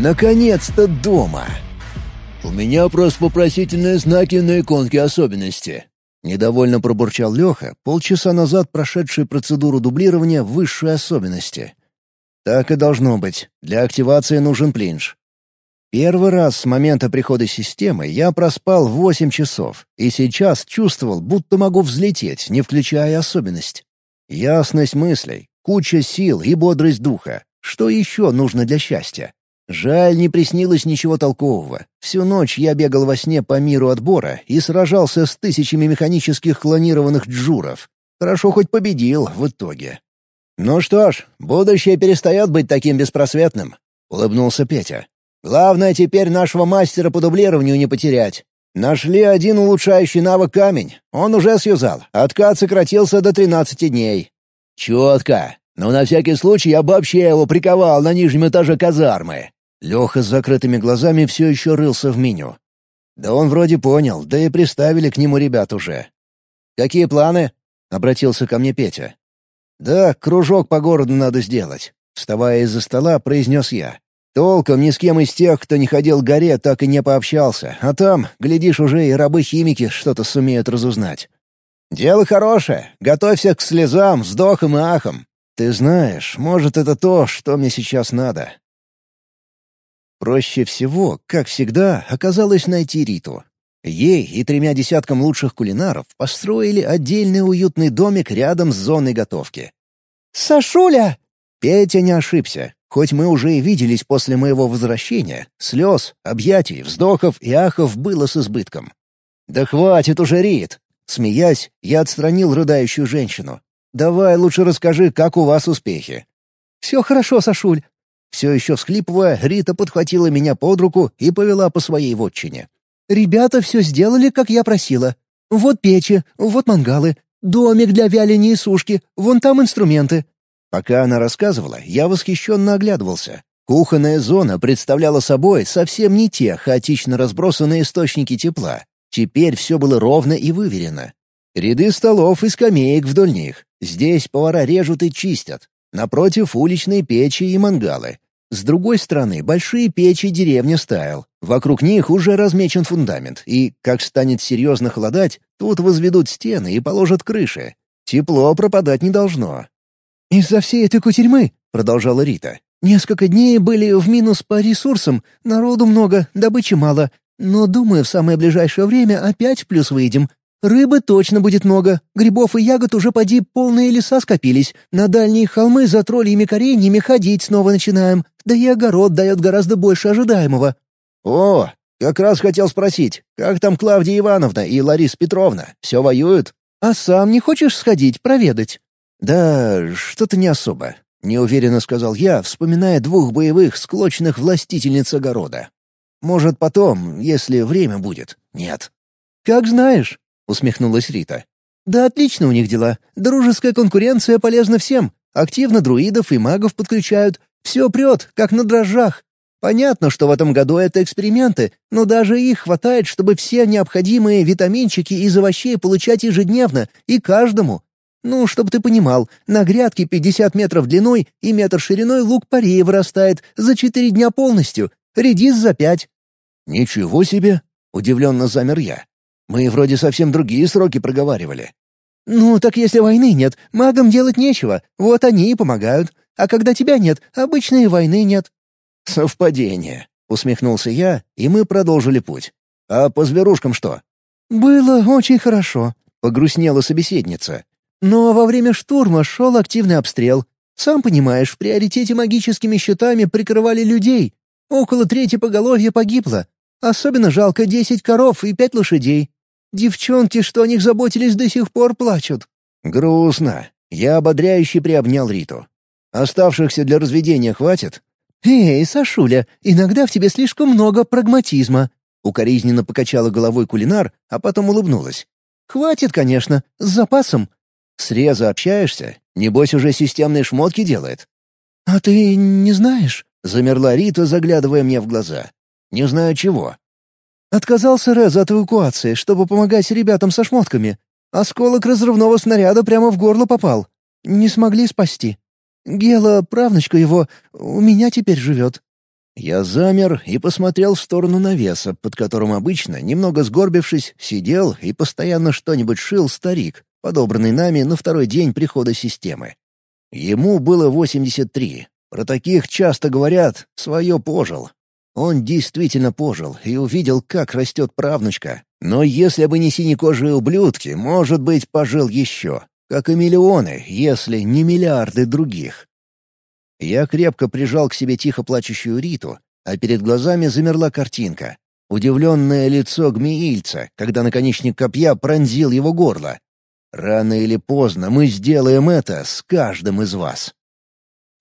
Наконец-то дома! «У меня просто вопросительные знаки на иконке особенности», — недовольно пробурчал Леха, полчаса назад прошедший процедуру дублирования высшей особенности. «Так и должно быть. Для активации нужен плинж. Первый раз с момента прихода системы я проспал 8 часов, и сейчас чувствовал, будто могу взлететь, не включая особенность. Ясность мыслей, куча сил и бодрость духа. Что еще нужно для счастья? Жаль, не приснилось ничего толкового. Всю ночь я бегал во сне по миру отбора и сражался с тысячами механических клонированных джуров. Хорошо хоть победил в итоге. «Ну что ж, будущее перестает быть таким беспросветным», — улыбнулся Петя. «Главное теперь нашего мастера по дублированию не потерять. Нашли один улучшающий навык камень. Он уже связал. Откат сократился до 13 дней». «Четко. Но на всякий случай я бы вообще его приковал на нижнем этаже казармы. Леха с закрытыми глазами все еще рылся в меню. Да он вроде понял, да и приставили к нему ребят уже. «Какие планы?» — обратился ко мне Петя. «Да, кружок по городу надо сделать», — вставая из-за стола, произнес я. «Толком ни с кем из тех, кто не ходил к горе, так и не пообщался, а там, глядишь, уже и рабы-химики что-то сумеют разузнать». «Дело хорошее. Готовься к слезам, вздохам и ахам. Ты знаешь, может, это то, что мне сейчас надо. Проще всего, как всегда, оказалось найти Риту. Ей и тремя десяткам лучших кулинаров построили отдельный уютный домик рядом с зоной готовки. «Сашуля!» Петя не ошибся. Хоть мы уже и виделись после моего возвращения, слез, объятий, вздохов и ахов было с избытком. «Да хватит уже, Рит!» Смеясь, я отстранил рыдающую женщину. «Давай лучше расскажи, как у вас успехи». «Все хорошо, Сашуль. Все еще всхлипывая, Рита подхватила меня под руку и повела по своей вотчине. «Ребята все сделали, как я просила. Вот печи, вот мангалы, домик для вяления и сушки, вон там инструменты». Пока она рассказывала, я восхищенно оглядывался. Кухонная зона представляла собой совсем не те хаотично разбросанные источники тепла. Теперь все было ровно и выверено. Ряды столов и скамеек вдоль них. Здесь повара режут и чистят. Напротив уличные печи и мангалы. С другой стороны большие печи деревня Стайл. Вокруг них уже размечен фундамент, и, как станет серьезно холодать, тут возведут стены и положат крыши. Тепло пропадать не должно. «Из-за всей этой кутерьмы», — продолжала Рита, — «несколько дней были в минус по ресурсам, народу много, добычи мало, но, думаю, в самое ближайшее время опять в плюс выйдем. Рыбы точно будет много, грибов и ягод уже поди полные леса скопились, на дальние холмы за троллями кореньями ходить снова начинаем, да и огород дает гораздо больше ожидаемого». «О, как раз хотел спросить, как там Клавдия Ивановна и Лариса Петровна? Все воюют?» «А сам не хочешь сходить, проведать?» «Да, что-то не особо», — неуверенно сказал я, вспоминая двух боевых, склочных властительниц огорода. «Может, потом, если время будет. Нет». «Как знаешь», — усмехнулась Рита. «Да отлично у них дела. Дружеская конкуренция полезна всем. Активно друидов и магов подключают. Все прет, как на дрожжах. Понятно, что в этом году это эксперименты, но даже их хватает, чтобы все необходимые витаминчики из овощей получать ежедневно, и каждому. Ну, чтобы ты понимал, на грядке 50 метров длиной и метр шириной лук-порей вырастает за 4 дня полностью, редис за 5. «Ничего себе!» — удивленно замер я. Мы вроде совсем другие сроки проговаривали». «Ну, так если войны нет, магам делать нечего, вот они и помогают. А когда тебя нет, обычной войны нет». «Совпадение», — усмехнулся я, и мы продолжили путь. «А по зверушкам что?» «Было очень хорошо», — погрустнела собеседница. «Но во время штурма шел активный обстрел. Сам понимаешь, в приоритете магическими щитами прикрывали людей. Около трети поголовья погибло. Особенно жалко десять коров и пять лошадей. Девчонки, что о них заботились, до сих пор плачут». «Грустно». Я ободряюще приобнял Риту. «Оставшихся для разведения хватит?» «Эй, Сашуля, иногда в тебе слишком много прагматизма», — укоризненно покачала головой кулинар, а потом улыбнулась. «Хватит, конечно, с запасом». «С Реза общаешься? Небось, уже системные шмотки делает?» «А ты не знаешь?» — замерла Рита, заглядывая мне в глаза. «Не знаю чего. Отказался Рез от эвакуации, чтобы помогать ребятам со шмотками. Осколок разрывного снаряда прямо в горло попал. Не смогли спасти. Гела, правнучка его, у меня теперь живет». Я замер и посмотрел в сторону навеса, под которым обычно, немного сгорбившись, сидел и постоянно что-нибудь шил старик, подобранный нами на второй день прихода системы. Ему было 83. Про таких часто говорят «свое пожил». Он действительно пожил и увидел, как растет правнучка. Но если бы не синекожие ублюдки, может быть, пожил еще. Как и миллионы, если не миллиарды других. Я крепко прижал к себе тихо плачущую Риту, а перед глазами замерла картинка. Удивленное лицо гмеильца, когда наконечник копья пронзил его горло. Рано или поздно мы сделаем это с каждым из вас.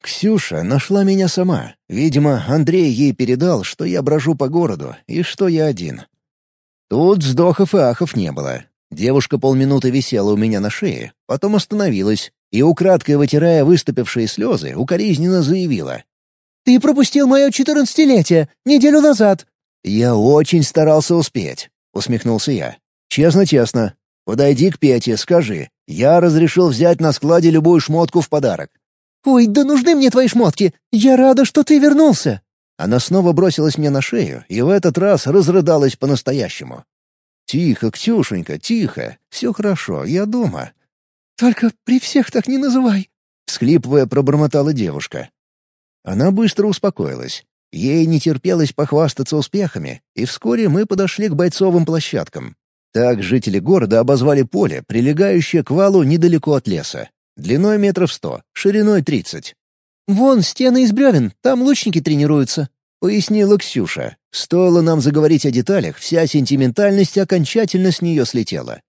Ксюша нашла меня сама. Видимо, Андрей ей передал, что я брожу по городу и что я один. Тут вздохов и ахов не было. Девушка полминуты висела у меня на шее, потом остановилась и, украдкой вытирая выступившие слезы, укоризненно заявила. «Ты пропустил мое четырнадцатилетие, неделю назад!» «Я очень старался успеть», — усмехнулся я. «Честно-честно. Подойди к Пете, скажи. Я разрешил взять на складе любую шмотку в подарок». «Ой, да нужны мне твои шмотки! Я рада, что ты вернулся!» Она снова бросилась мне на шею и в этот раз разрыдалась по-настоящему. «Тихо, Ксюшенька, тихо. Все хорошо, я дома. «Только при всех так не называй!» — схлипывая, пробормотала девушка. Она быстро успокоилась. Ей не терпелось похвастаться успехами, и вскоре мы подошли к бойцовым площадкам. Так жители города обозвали поле, прилегающее к валу недалеко от леса. Длиной метров сто, шириной тридцать. «Вон стены из бревен, там лучники тренируются», — пояснила Ксюша. Стоило нам заговорить о деталях, вся сентиментальность окончательно с нее слетела.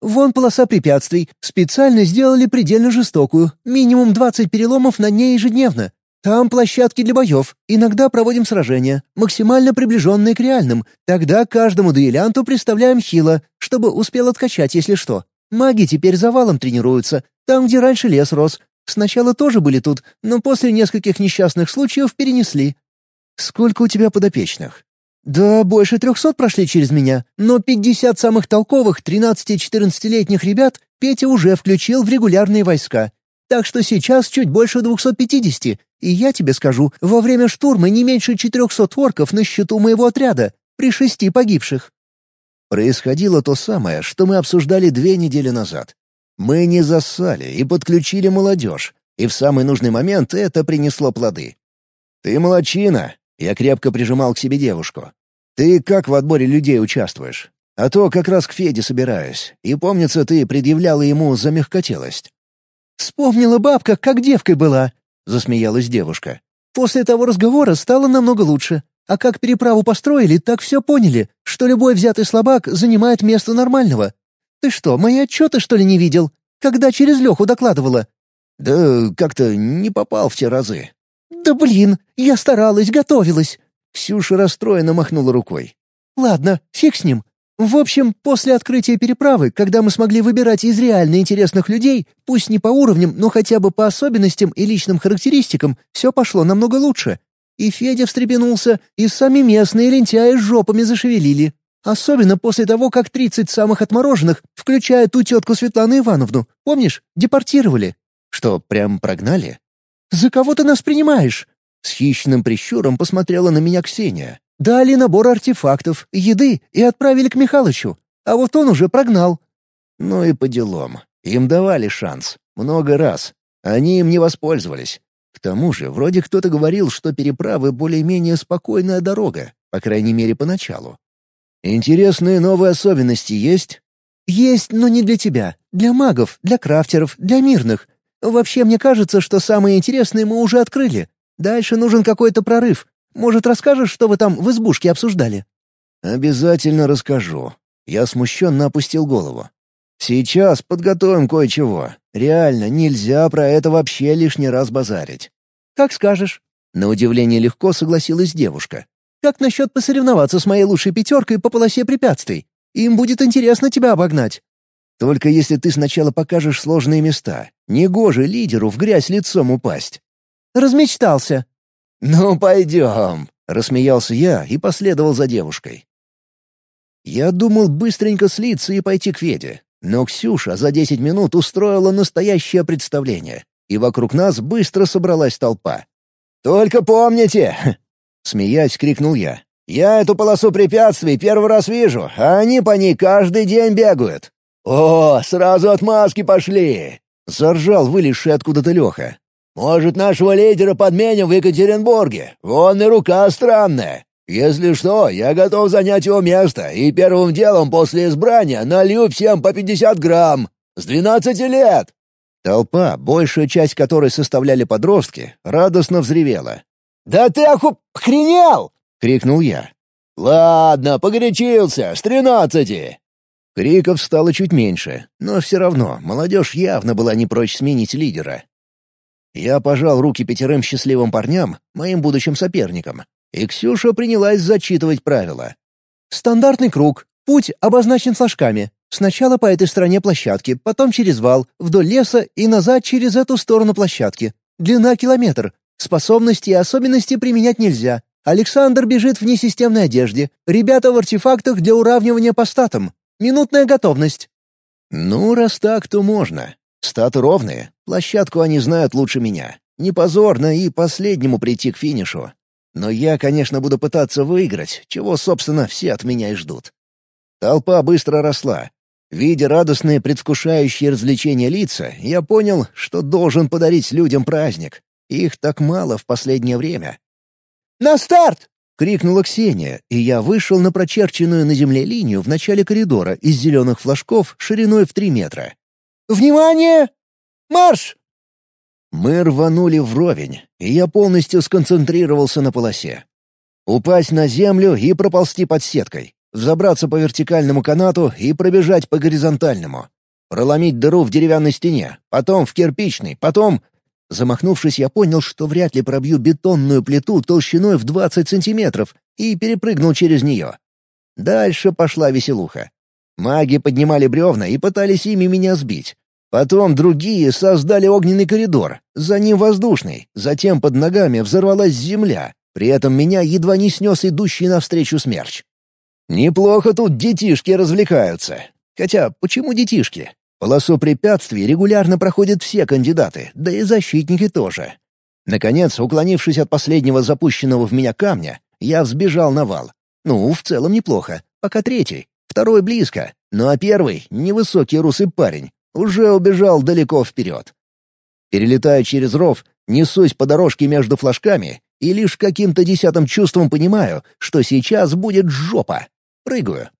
Вон полоса препятствий. Специально сделали предельно жестокую. Минимум 20 переломов на ней ежедневно. Там площадки для боев. Иногда проводим сражения, максимально приближенные к реальным. Тогда каждому дуэлянту представляем хила, чтобы успел откачать, если что. Маги теперь завалом тренируются, там, где раньше лес рос. Сначала тоже были тут, но после нескольких несчастных случаев перенесли. Сколько у тебя подопечных? «Да, больше трехсот прошли через меня, но пятьдесят самых толковых 13-14-летних ребят Петя уже включил в регулярные войска. Так что сейчас чуть больше 250, и я тебе скажу, во время штурма не меньше 400 орков на счету моего отряда, при шести погибших». Происходило то самое, что мы обсуждали две недели назад. Мы не зассали и подключили молодежь, и в самый нужный момент это принесло плоды. «Ты молочина, я крепко прижимал к себе девушку. «Ты как в отборе людей участвуешь? А то как раз к Феде собираюсь. И помнится, ты предъявляла ему за мягкотелость». «Вспомнила бабка, как девкой была», — засмеялась девушка. «После того разговора стало намного лучше. А как переправу построили, так все поняли, что любой взятый слабак занимает место нормального. Ты что, мои отчеты, что ли, не видел? Когда через Леху докладывала?» «Да как-то не попал в те разы. «Да блин, я старалась, готовилась!» Ксюша расстроенно махнула рукой. «Ладно, фиг с ним. В общем, после открытия переправы, когда мы смогли выбирать из реально интересных людей, пусть не по уровням, но хотя бы по особенностям и личным характеристикам, все пошло намного лучше. И Федя встрепенулся, и сами местные лентяи жопами зашевелили. Особенно после того, как тридцать самых отмороженных, включая ту тетку Светлану Ивановну, помнишь, депортировали. Что, прям прогнали? «За кого ты нас принимаешь?» С хищным прищуром посмотрела на меня Ксения. «Дали набор артефактов, еды и отправили к Михалычу. А вот он уже прогнал». Ну и по делам. Им давали шанс. Много раз. Они им не воспользовались. К тому же, вроде кто-то говорил, что переправы более-менее спокойная дорога, по крайней мере, поначалу. Интересные новые особенности есть? Есть, но не для тебя. Для магов, для крафтеров, для мирных. Вообще, мне кажется, что самое интересное мы уже открыли. Дальше нужен какой-то прорыв. Может, расскажешь, что вы там в избушке обсуждали?» «Обязательно расскажу». Я смущенно опустил голову. «Сейчас подготовим кое-чего. Реально, нельзя про это вообще лишний раз базарить». «Как скажешь». На удивление легко согласилась девушка. «Как насчет посоревноваться с моей лучшей пятеркой по полосе препятствий? Им будет интересно тебя обогнать». Только если ты сначала покажешь сложные места. Негоже лидеру в грязь лицом упасть». «Размечтался». «Ну, пойдем», — рассмеялся я и последовал за девушкой. Я думал быстренько слиться и пойти к Феде, но Ксюша за десять минут устроила настоящее представление, и вокруг нас быстро собралась толпа. «Только помните!» Смеясь, крикнул я. «Я эту полосу препятствий первый раз вижу, а они по ней каждый день бегают». «О, сразу отмазки пошли!» — заржал вылезший откуда-то Леха. «Может, нашего лидера подменим в Екатеринбурге? Он и рука странная. Если что, я готов занять его место, и первым делом после избрания налью всем по пятьдесят грамм. С двенадцати лет!» Толпа, большая часть которой составляли подростки, радостно взревела. «Да ты охренел!» — крикнул я. «Ладно, погорячился, с тринадцати!» Криков стало чуть меньше, но все равно молодежь явно была не прочь сменить лидера. Я пожал руки пятерым счастливым парням, моим будущим соперникам, и Ксюша принялась зачитывать правила. «Стандартный круг. Путь обозначен флажками. Сначала по этой стороне площадки, потом через вал, вдоль леса и назад через эту сторону площадки. Длина километр. Способности и особенности применять нельзя. Александр бежит в несистемной одежде. Ребята в артефактах для уравнивания по статам. Минутная готовность». «Ну, раз так, то можно. Статы ровные. Площадку они знают лучше меня. Не позорно и последнему прийти к финишу. Но я, конечно, буду пытаться выиграть, чего, собственно, все от меня и ждут. Толпа быстро росла. Видя радостные, предвкушающие развлечения лица, я понял, что должен подарить людям праздник. Их так мало в последнее время. «На старт!» — крикнула Ксения, и я вышел на прочерченную на земле линию в начале коридора из зеленых флажков шириной в три метра. «Внимание! Марш!» Мы рванули вровень, и я полностью сконцентрировался на полосе. Упасть на землю и проползти под сеткой, взобраться по вертикальному канату и пробежать по горизонтальному. Проломить дыру в деревянной стене, потом в кирпичной, потом... Замахнувшись, я понял, что вряд ли пробью бетонную плиту толщиной в 20 сантиметров и перепрыгнул через нее. Дальше пошла веселуха. Маги поднимали бревна и пытались ими меня сбить. Потом другие создали огненный коридор, за ним воздушный, затем под ногами взорвалась земля, при этом меня едва не снес идущий навстречу смерч. Неплохо тут детишки развлекаются. Хотя, почему детишки? Полосу препятствий регулярно проходят все кандидаты, да и защитники тоже. Наконец, уклонившись от последнего запущенного в меня камня, я взбежал на вал. Ну, в целом неплохо, пока третий. Второй близко, ну а первый — невысокий русый парень, уже убежал далеко вперед. Перелетая через ров, несусь по дорожке между флажками и лишь каким-то десятым чувством понимаю, что сейчас будет жопа. Прыгаю.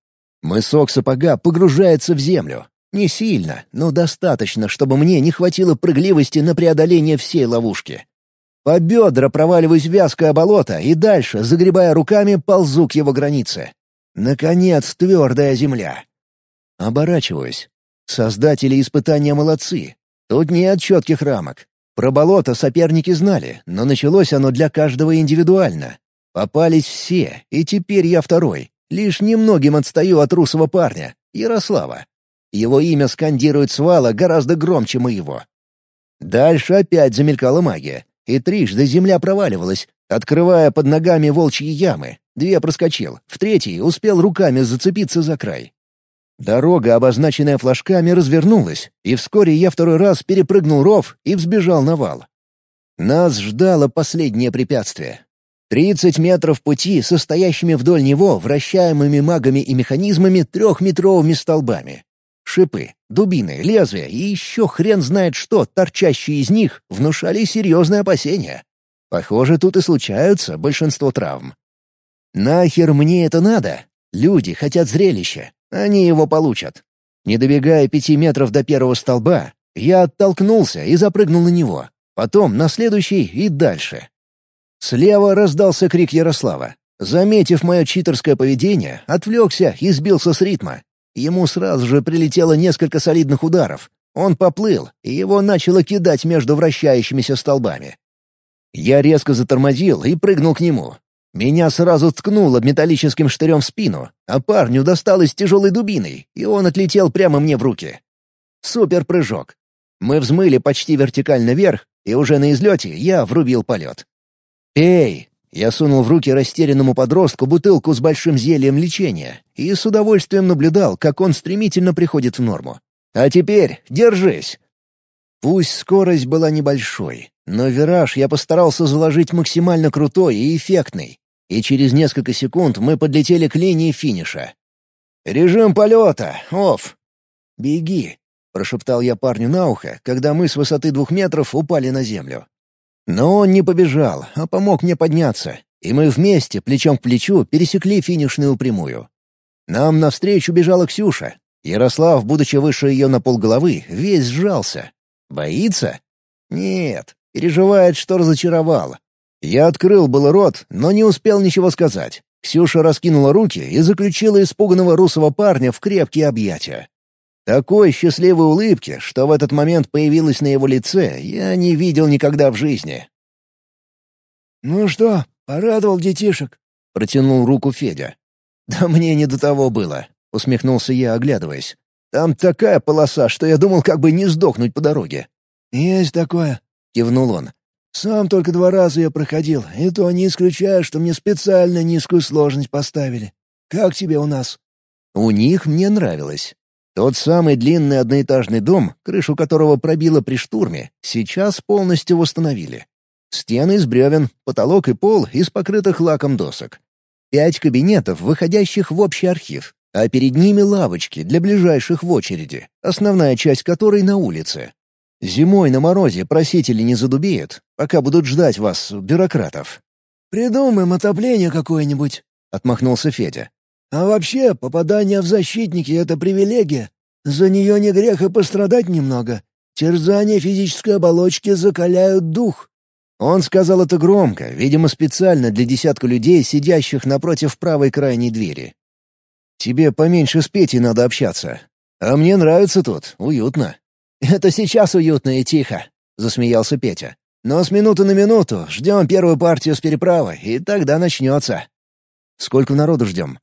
Мысок сапога погружается в землю. Не сильно, но достаточно, чтобы мне не хватило прыгливости на преодоление всей ловушки. По бедра проваливаюсь в вязкое болото и дальше, загребая руками, ползу к его границе. Наконец, твердая земля. Оборачиваюсь. Создатели испытания молодцы. Тут нет четких рамок. Про болото соперники знали, но началось оно для каждого индивидуально. Попались все, и теперь я второй. Лишь немногим отстаю от русого парня, Ярослава. Его имя скандирует свала гораздо громче моего. Дальше опять замелькала магия, и трижды земля проваливалась, открывая под ногами волчьи ямы. Две проскочил, в третьей успел руками зацепиться за край. Дорога, обозначенная флажками, развернулась, и вскоре я второй раз перепрыгнул ров и взбежал на вал. Нас ждало последнее препятствие. Тридцать метров пути, состоящими вдоль него вращаемыми магами и механизмами трехметровыми столбами. Шипы, дубины, лезвия и еще хрен знает что, торчащие из них, внушали серьезные опасения. Похоже, тут и случаются большинство травм. Нахер мне это надо? Люди хотят зрелища, они его получат. Не добегая пяти метров до первого столба, я оттолкнулся и запрыгнул на него. Потом на следующий и дальше. Слева раздался крик Ярослава. Заметив мое читерское поведение, отвлекся и сбился с ритма. Ему сразу же прилетело несколько солидных ударов. Он поплыл, и его начало кидать между вращающимися столбами. Я резко затормозил и прыгнул к нему. Меня сразу ткнуло металлическим штырем в спину, а парню досталось тяжелой дубиной, и он отлетел прямо мне в руки. Супер-прыжок. Мы взмыли почти вертикально вверх, и уже на излете я врубил полет. «Эй!» Я сунул в руки растерянному подростку бутылку с большим зельем лечения и с удовольствием наблюдал, как он стремительно приходит в норму. «А теперь держись!» Пусть скорость была небольшой, но вираж я постарался заложить максимально крутой и эффектный. И через несколько секунд мы подлетели к линии финиша. «Режим полета! Офф!» «Беги!» — прошептал я парню на ухо, когда мы с высоты двух метров упали на землю. Но он не побежал, а помог мне подняться, и мы вместе, плечом к плечу, пересекли финишную прямую. Нам навстречу бежала Ксюша. Ярослав, будучи выше ее на полголовы, весь сжался. Боится? Нет, переживает, что разочаровал. Я открыл был рот, но не успел ничего сказать. Ксюша раскинула руки и заключила испуганного русого парня в крепкие объятия. Такой счастливой улыбки, что в этот момент появилась на его лице, я не видел никогда в жизни. «Ну что, порадовал детишек?» — протянул руку Федя. «Да мне не до того было», — усмехнулся я, оглядываясь. «Там такая полоса, что я думал, как бы не сдохнуть по дороге». «Есть такое», — кивнул он. «Сам только два раза я проходил, и то не исключаю, что мне специально низкую сложность поставили. Как тебе у нас?» «У них мне нравилось. Тот самый длинный одноэтажный дом, крышу которого пробило при штурме, сейчас полностью восстановили. Стены из бревен, потолок и пол из покрытых лаком досок. Пять кабинетов, выходящих в общий архив, а перед ними лавочки для ближайших в очереди, основная часть которой на улице. Зимой на морозе просители не задубеют, пока будут ждать вас, бюрократов. «Придумаем отопление какое-нибудь», — отмахнулся Федя. «А вообще, попадание в защитники — это привилегия. За нее не грех и пострадать немного. Терзания физической оболочки закаляют дух». Он сказал это громко, видимо, специально для десятка людей, сидящих напротив правой крайней двери. «Тебе поменьше с Петей надо общаться. А мне нравится тут, уютно». «Это сейчас уютно и тихо», — засмеялся Петя. «Но с минуты на минуту ждем первую партию с переправы, и тогда начнется». «Сколько народу ждем?»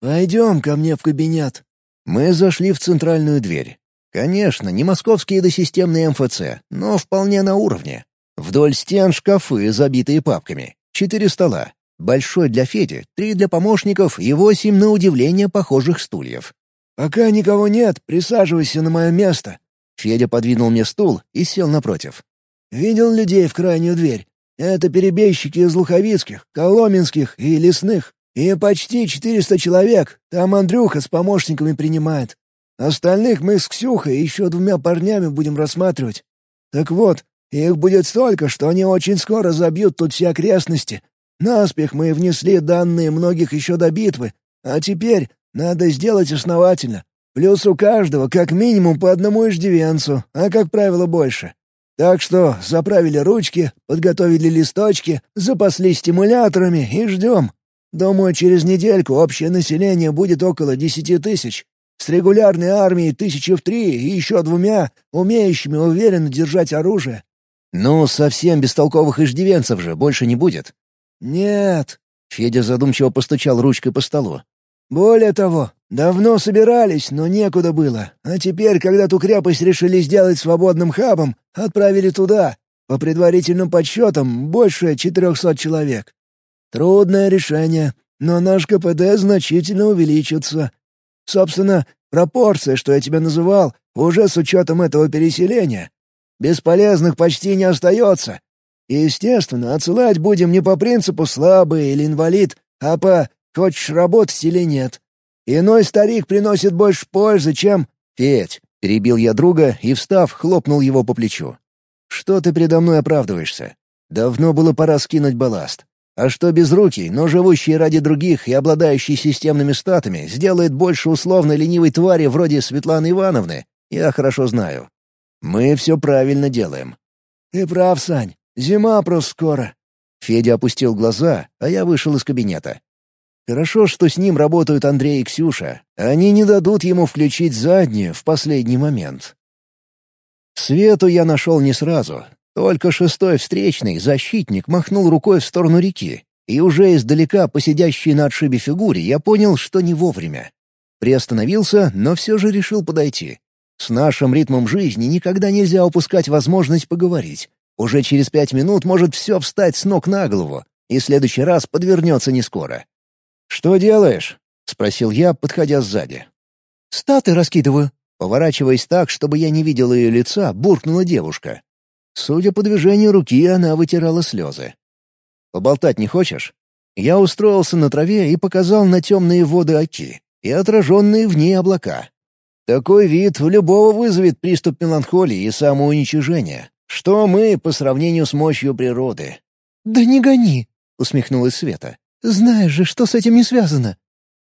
«Пойдем ко мне в кабинет». Мы зашли в центральную дверь. Конечно, не московские досистемные МФЦ, но вполне на уровне. Вдоль стен шкафы, забитые папками. Четыре стола. Большой для Феди, три для помощников и восемь, на удивление, похожих стульев. «Пока никого нет, присаживайся на мое место», Федя подвинул мне стул и сел напротив. «Видел людей в крайнюю дверь? Это перебежчики из Луховицких, Коломенских и Лесных. И почти четыреста человек. Там Андрюха с помощниками принимает. Остальных мы с Ксюхой еще двумя парнями будем рассматривать. Так вот, их будет столько, что они очень скоро забьют тут все окрестности. Наспех мы внесли данные многих еще до битвы, а теперь надо сделать основательно. Плюс у каждого как минимум по одному иждивенцу, а как правило больше. Так что заправили ручки, подготовили листочки, запаслись стимуляторами и ждем. Думаю, через недельку общее население будет около десяти тысяч. С регулярной армией тысячи в три и еще двумя, умеющими уверенно держать оружие. «Ну, совсем бестолковых иждивенцев же больше не будет». «Нет». Федя задумчиво постучал ручкой по столу. Более того, давно собирались, но некуда было. А теперь, когда ту крепость решили сделать свободным хабом, отправили туда. По предварительным подсчетам, больше 400 человек. Трудное решение, но наш КПД значительно увеличится. Собственно, пропорция, что я тебя называл, уже с учетом этого переселения. Бесполезных почти не остается. Естественно, отсылать будем не по принципу «слабый» или «инвалид», а по Хочешь работать или нет? Иной старик приносит больше пользы, чем...» «Петь!» — перебил я друга и, встав, хлопнул его по плечу. «Что ты передо мной оправдываешься? Давно было пора скинуть балласт. А что без руки, но живущий ради других и обладающий системными статами, сделает больше условно ленивой твари вроде Светланы Ивановны, я хорошо знаю. Мы все правильно делаем». «Ты прав, Сань. Зима просто скоро». Федя опустил глаза, а я вышел из кабинета. Хорошо, что с ним работают Андрей и Ксюша. Они не дадут ему включить заднюю в последний момент. Свету я нашел не сразу. Только шестой встречный защитник махнул рукой в сторону реки, и уже издалека по сидящей на отшибе фигуре я понял, что не вовремя. Приостановился, но все же решил подойти. С нашим ритмом жизни никогда нельзя упускать возможность поговорить. Уже через пять минут может все встать с ног на голову, и следующий раз подвернется не скоро. «Что делаешь?» — спросил я, подходя сзади. «Статы раскидываю», — поворачиваясь так, чтобы я не видел ее лица, буркнула девушка. Судя по движению руки, она вытирала слезы. «Поболтать не хочешь?» Я устроился на траве и показал на темные воды Оки и отраженные в ней облака. Такой вид у любого вызовет приступ меланхолии и самоуничижения. Что мы по сравнению с мощью природы? «Да не гони!» — усмехнулась Света. «Знаешь же, что с этим не связано».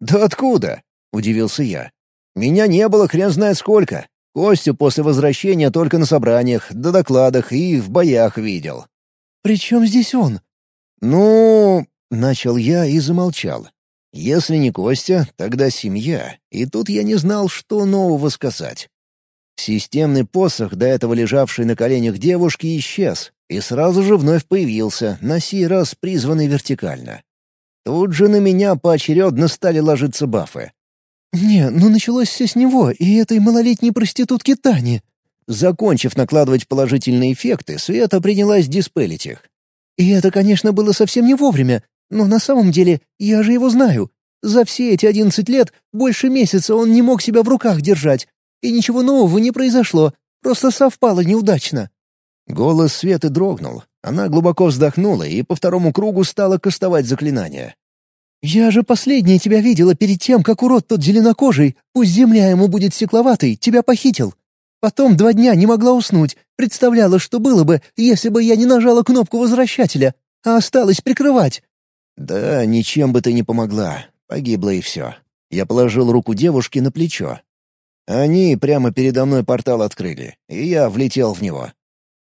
«Да откуда?» — удивился я. «Меня не было хрен знает сколько. Костю после возвращения только на собраниях, до докладах и в боях видел». «При чем здесь он?» «Ну...» — начал я и замолчал. Если не Костя, тогда семья, и тут я не знал, что нового сказать. Системный посох, до этого лежавший на коленях девушки, исчез, и сразу же вновь появился, на сей раз призванный вертикально. Тут же на меня поочередно стали ложиться бафы. «Не, ну началось все с него и этой малолетней проститутки Тани». Закончив накладывать положительные эффекты, Света принялась диспелить их. «И это, конечно, было совсем не вовремя, но на самом деле я же его знаю. За все эти одиннадцать лет больше месяца он не мог себя в руках держать. И ничего нового не произошло, просто совпало неудачно». Голос Светы дрогнул. Она глубоко вздохнула и по второму кругу стала кастовать заклинание. «Я же последняя тебя видела перед тем, как урод тот зеленокожий, пусть земля ему будет стекловатой, тебя похитил. Потом два дня не могла уснуть, представляла, что было бы, если бы я не нажала кнопку возвращателя, а осталась прикрывать. «Да, ничем бы ты не помогла. Погибла и все». Я положил руку девушки на плечо. Они прямо передо мной портал открыли, и я влетел в него.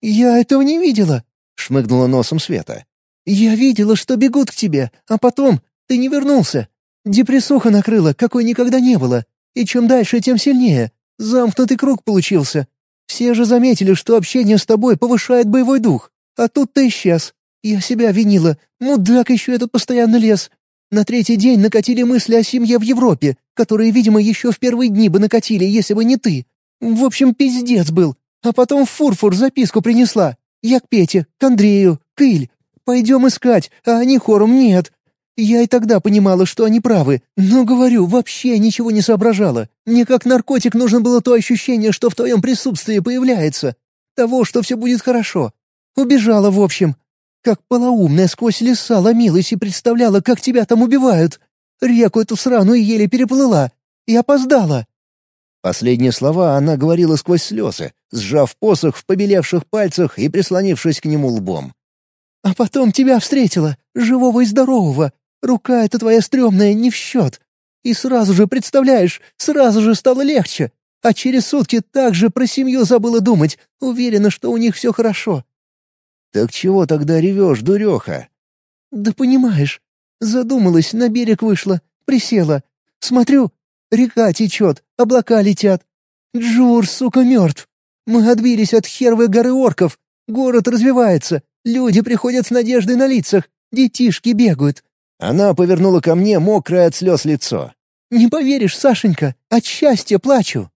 «Я этого не видела», — шмыгнула носом Света. «Я видела, что бегут к тебе, а потом ты не вернулся. Депрессуха накрыла, какой никогда не было. И чем дальше, тем сильнее. Замкнутый круг получился. Все же заметили, что общение с тобой повышает боевой дух. А тут ты исчез. Я себя винила. Мудак еще этот постоянно лез. На третий день накатили мысли о семье в Европе, которые, видимо, еще в первые дни бы накатили, если бы не ты. В общем, пиздец был. А потом Фурфур записку принесла. Я к Пете, к Андрею, к Иль. Пойдем искать, а они хором нет. Я и тогда понимала, что они правы, но, говорю, вообще ничего не соображала. Мне как наркотик нужно было то ощущение, что в твоем присутствии появляется. Того, что все будет хорошо. Убежала, в общем. Как полоумная сквозь леса ломилась и представляла, как тебя там убивают. Реку эту сраную еле переплыла. И опоздала». Последние слова она говорила сквозь слезы, сжав посох в побелевших пальцах и прислонившись к нему лбом. «А потом тебя встретила, живого и здорового. Рука эта твоя стрёмная не в счет. И сразу же, представляешь, сразу же стало легче. А через сутки также про семью забыла думать, уверена, что у них все хорошо. «Так чего тогда ревешь, дуреха?» «Да понимаешь, задумалась, на берег вышла, присела. Смотрю, река течет, облака летят. Джур, сука, мертв. Мы отбились от хервой горы орков. Город развивается, люди приходят с надеждой на лицах, детишки бегают». Она повернула ко мне мокрое от слез лицо. «Не поверишь, Сашенька, от счастья плачу».